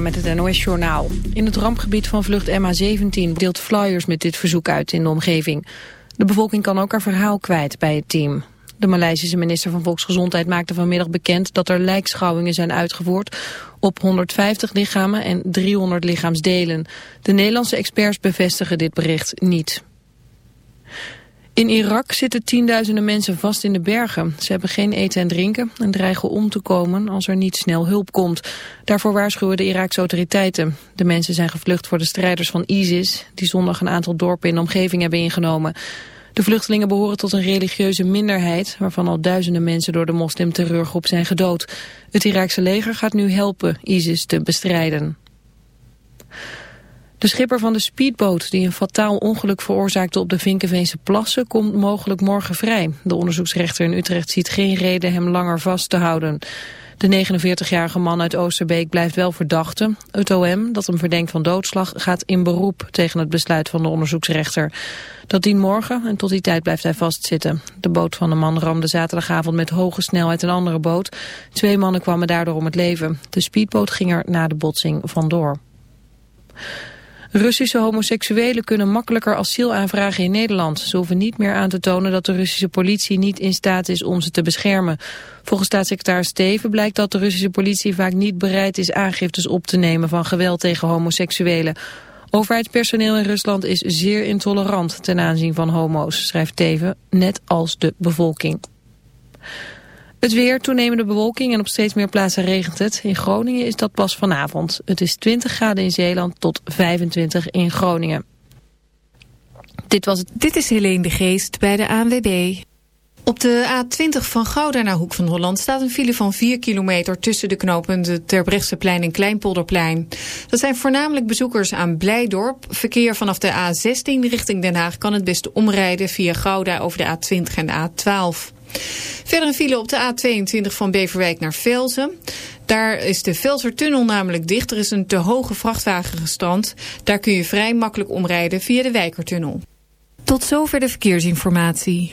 Met het NOS-journaal. In het rampgebied van vlucht MH17 deelt flyers met dit verzoek uit in de omgeving. De bevolking kan ook haar verhaal kwijt bij het team. De Maleisische minister van Volksgezondheid maakte vanmiddag bekend dat er lijkschouwingen zijn uitgevoerd op 150 lichamen en 300 lichaamsdelen. De Nederlandse experts bevestigen dit bericht niet. In Irak zitten tienduizenden mensen vast in de bergen. Ze hebben geen eten en drinken en dreigen om te komen als er niet snel hulp komt. Daarvoor waarschuwen de Iraakse autoriteiten. De mensen zijn gevlucht voor de strijders van ISIS... die zondag een aantal dorpen in de omgeving hebben ingenomen. De vluchtelingen behoren tot een religieuze minderheid... waarvan al duizenden mensen door de moslimterreurgroep zijn gedood. Het Iraakse leger gaat nu helpen ISIS te bestrijden. De schipper van de speedboot die een fataal ongeluk veroorzaakte op de Vinkenveense plassen komt mogelijk morgen vrij. De onderzoeksrechter in Utrecht ziet geen reden hem langer vast te houden. De 49-jarige man uit Oosterbeek blijft wel verdachte. Het OM, dat hem verdenkt van doodslag, gaat in beroep tegen het besluit van de onderzoeksrechter. Dat dient morgen en tot die tijd blijft hij vastzitten. De boot van de man ramde zaterdagavond met hoge snelheid een andere boot. Twee mannen kwamen daardoor om het leven. De speedboot ging er na de botsing vandoor. Russische homoseksuelen kunnen makkelijker asiel aanvragen in Nederland. Ze hoeven niet meer aan te tonen dat de Russische politie niet in staat is om ze te beschermen. Volgens staatssecretaris Steven blijkt dat de Russische politie vaak niet bereid is aangiftes op te nemen van geweld tegen homoseksuelen. Overheidspersoneel in Rusland is zeer intolerant ten aanzien van homo's, schrijft Teven, net als de bevolking. Het weer, toenemende bewolking en op steeds meer plaatsen regent het. In Groningen is dat pas vanavond. Het is 20 graden in Zeeland tot 25 in Groningen. Dit was het. Dit is Helene de Geest bij de ANWB. Op de A20 van Gouda naar Hoek van Holland staat een file van 4 kilometer tussen de knooppunten Terbrechtseplein en Kleinpolderplein. Dat zijn voornamelijk bezoekers aan Blijdorp. Verkeer vanaf de A16 richting Den Haag kan het beste omrijden via Gouda over de A20 en de A12. Verder een file op de A22 van Beverwijk naar Velzen. Daar is de Velsertunnel namelijk dicht. Er is een te hoge vrachtwagen gestrand. Daar kun je vrij makkelijk omrijden via de Wijkertunnel. Tot zover de verkeersinformatie.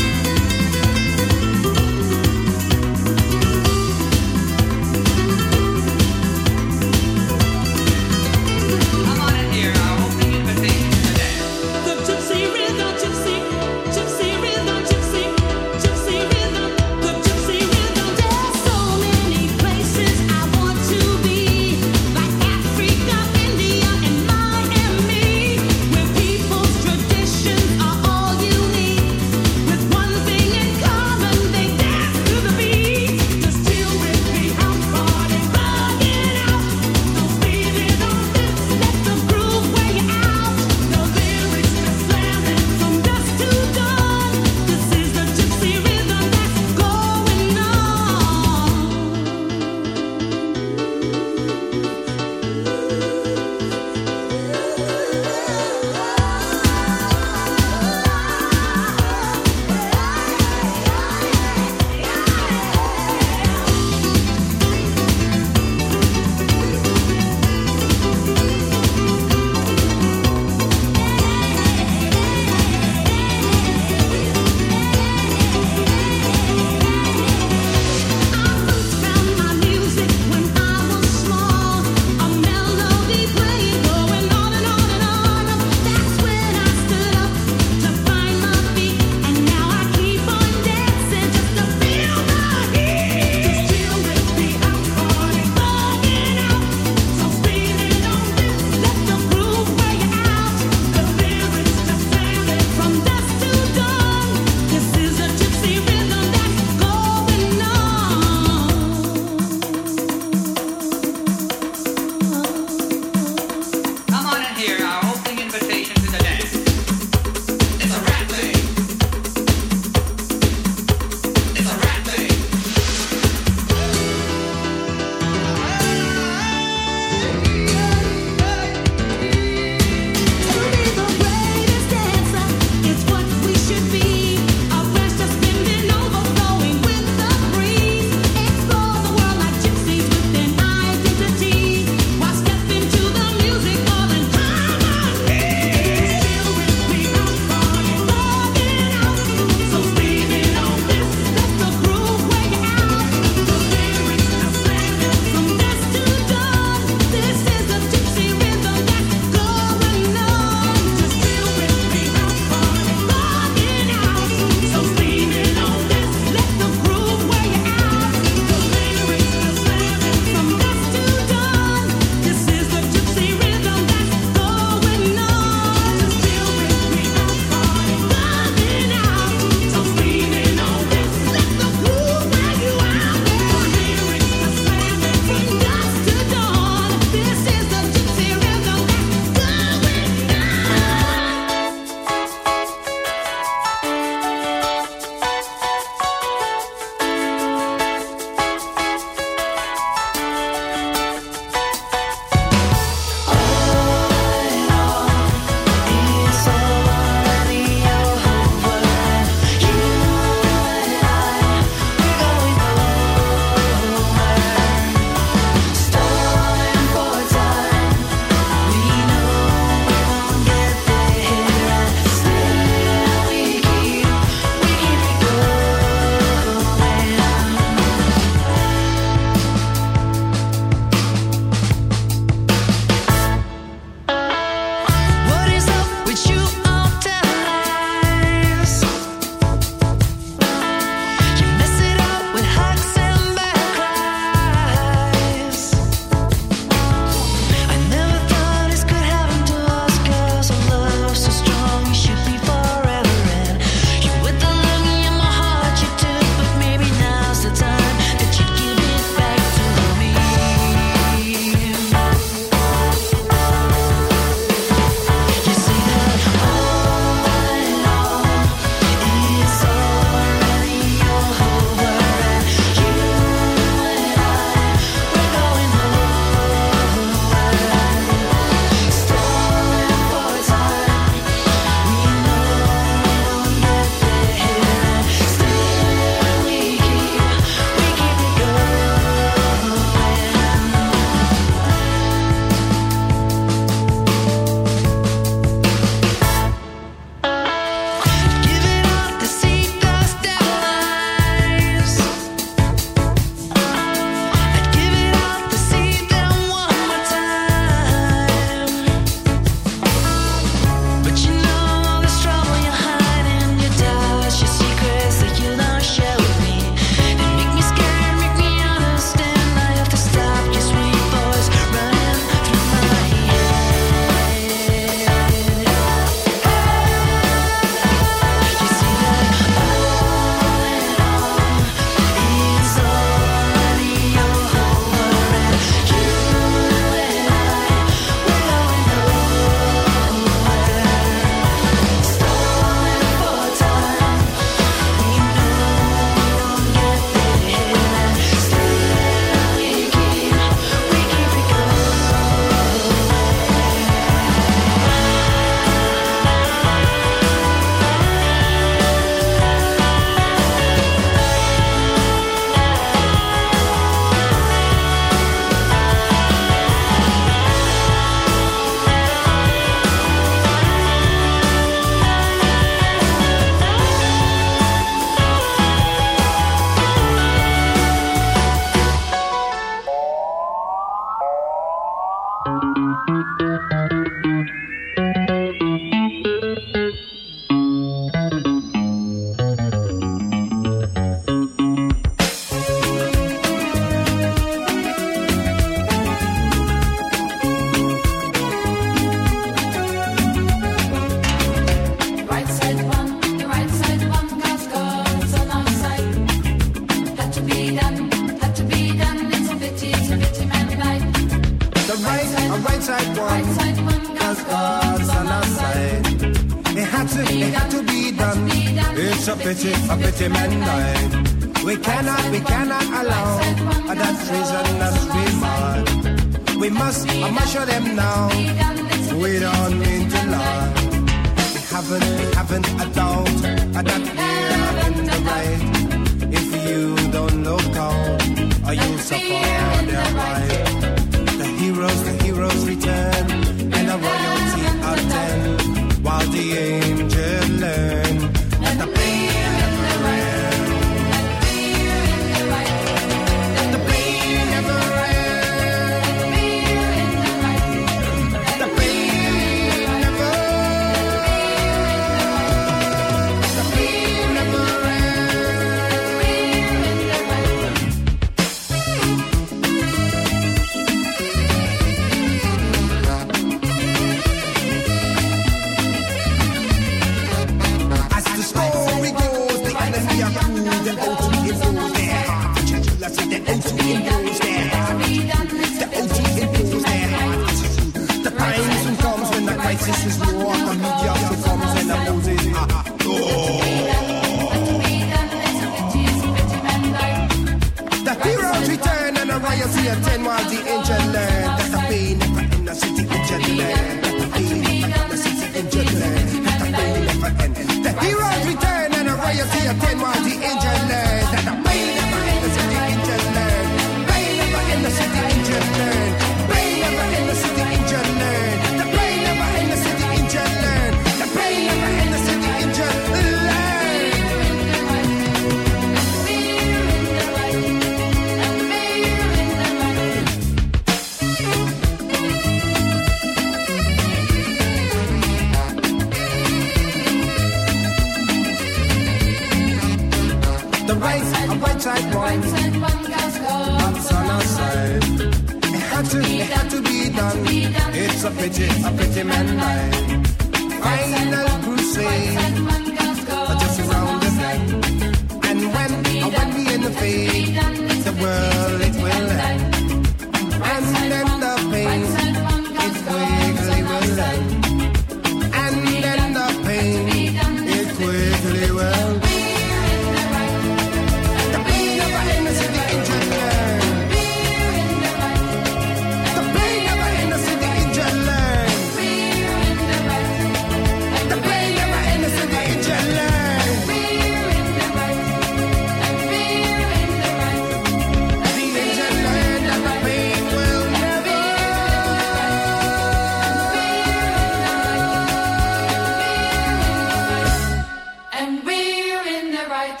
right,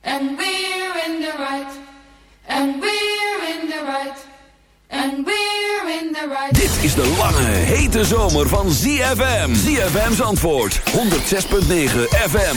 and we're in the right, and we're in the right, and we're in the right. Dit is de lange, hete zomer van ZFM. ZFM's antwoord, 106.9 FM.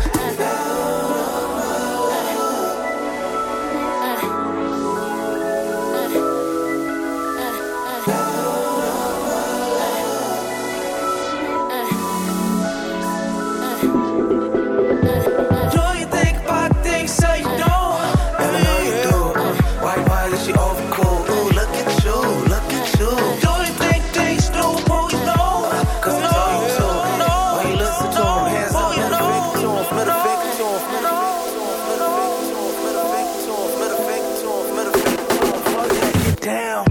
down.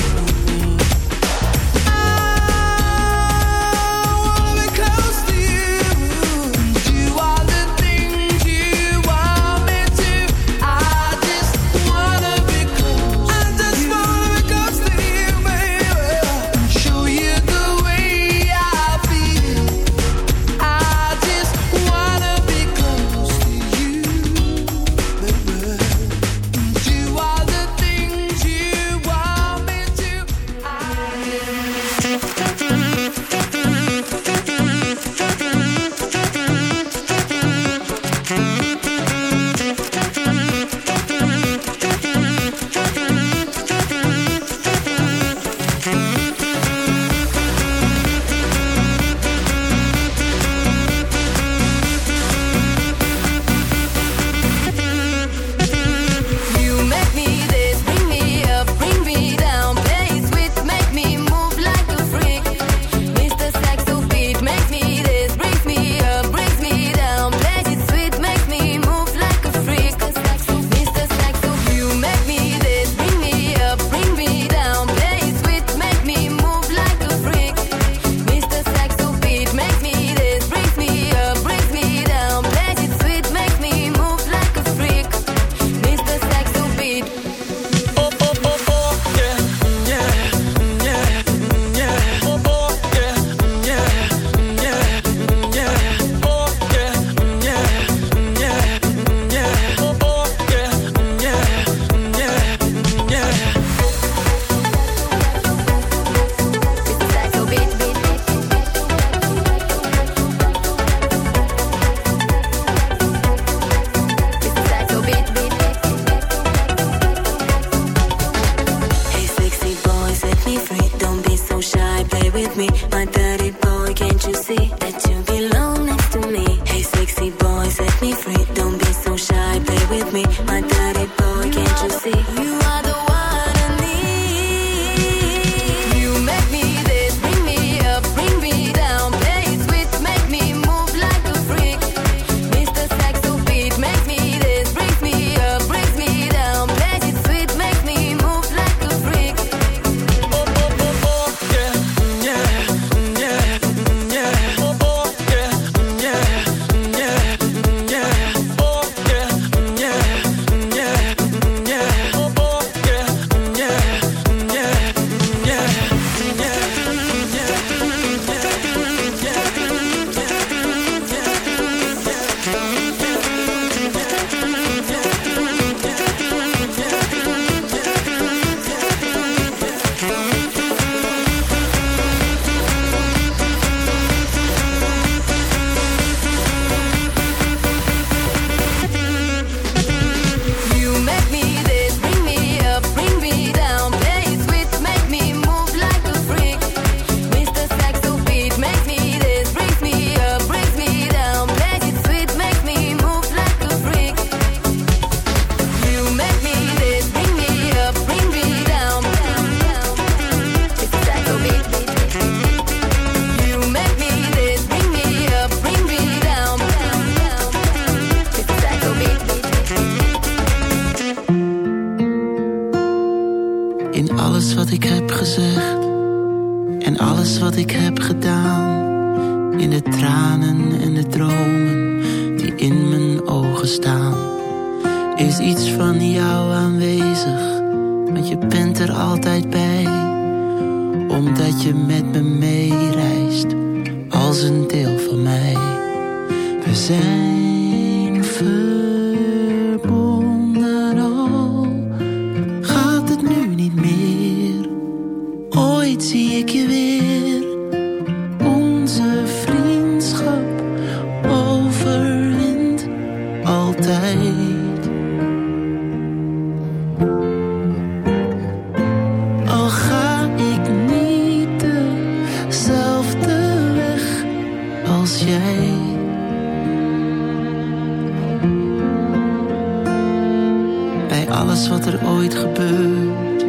Alles wat er ooit gebeurt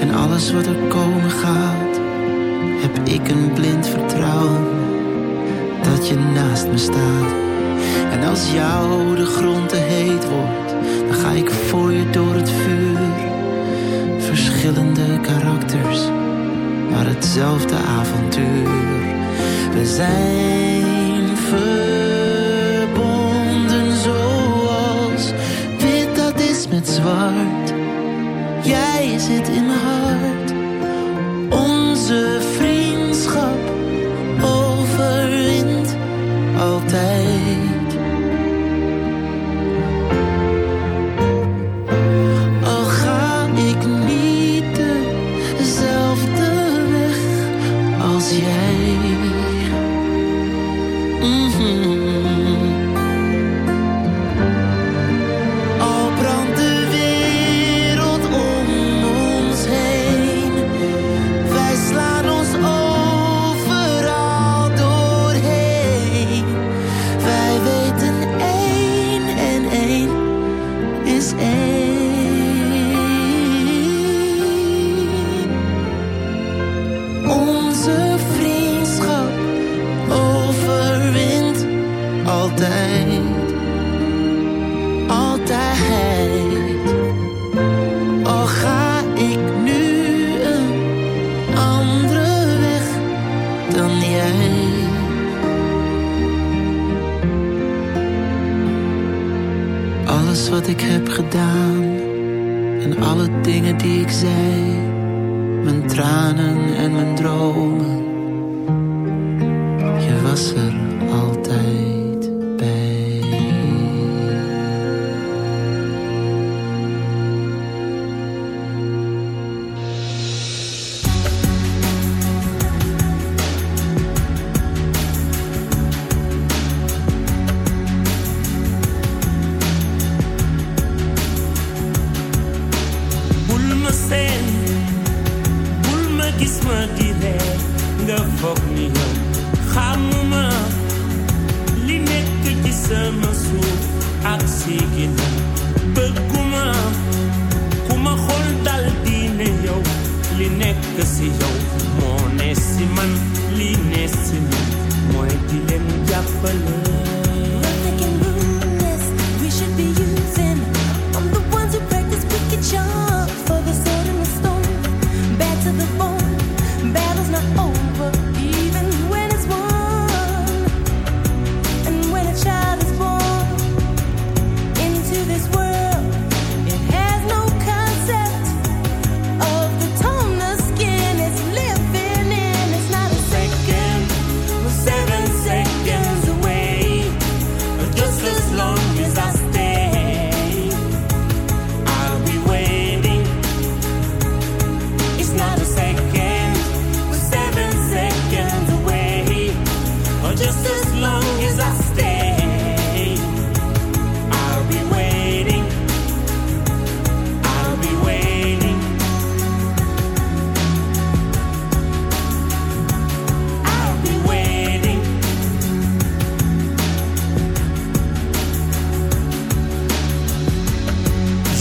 en alles wat er komen gaat, heb ik een blind vertrouwen dat je naast me staat. En als jou de grond te heet wordt, dan ga ik voor je door het vuur. Verschillende karakters, maar hetzelfde avontuur. We zijn ver Jij zit in mijn hart. Onze vriendschap overwint altijd. in mijn dromen. Je was er.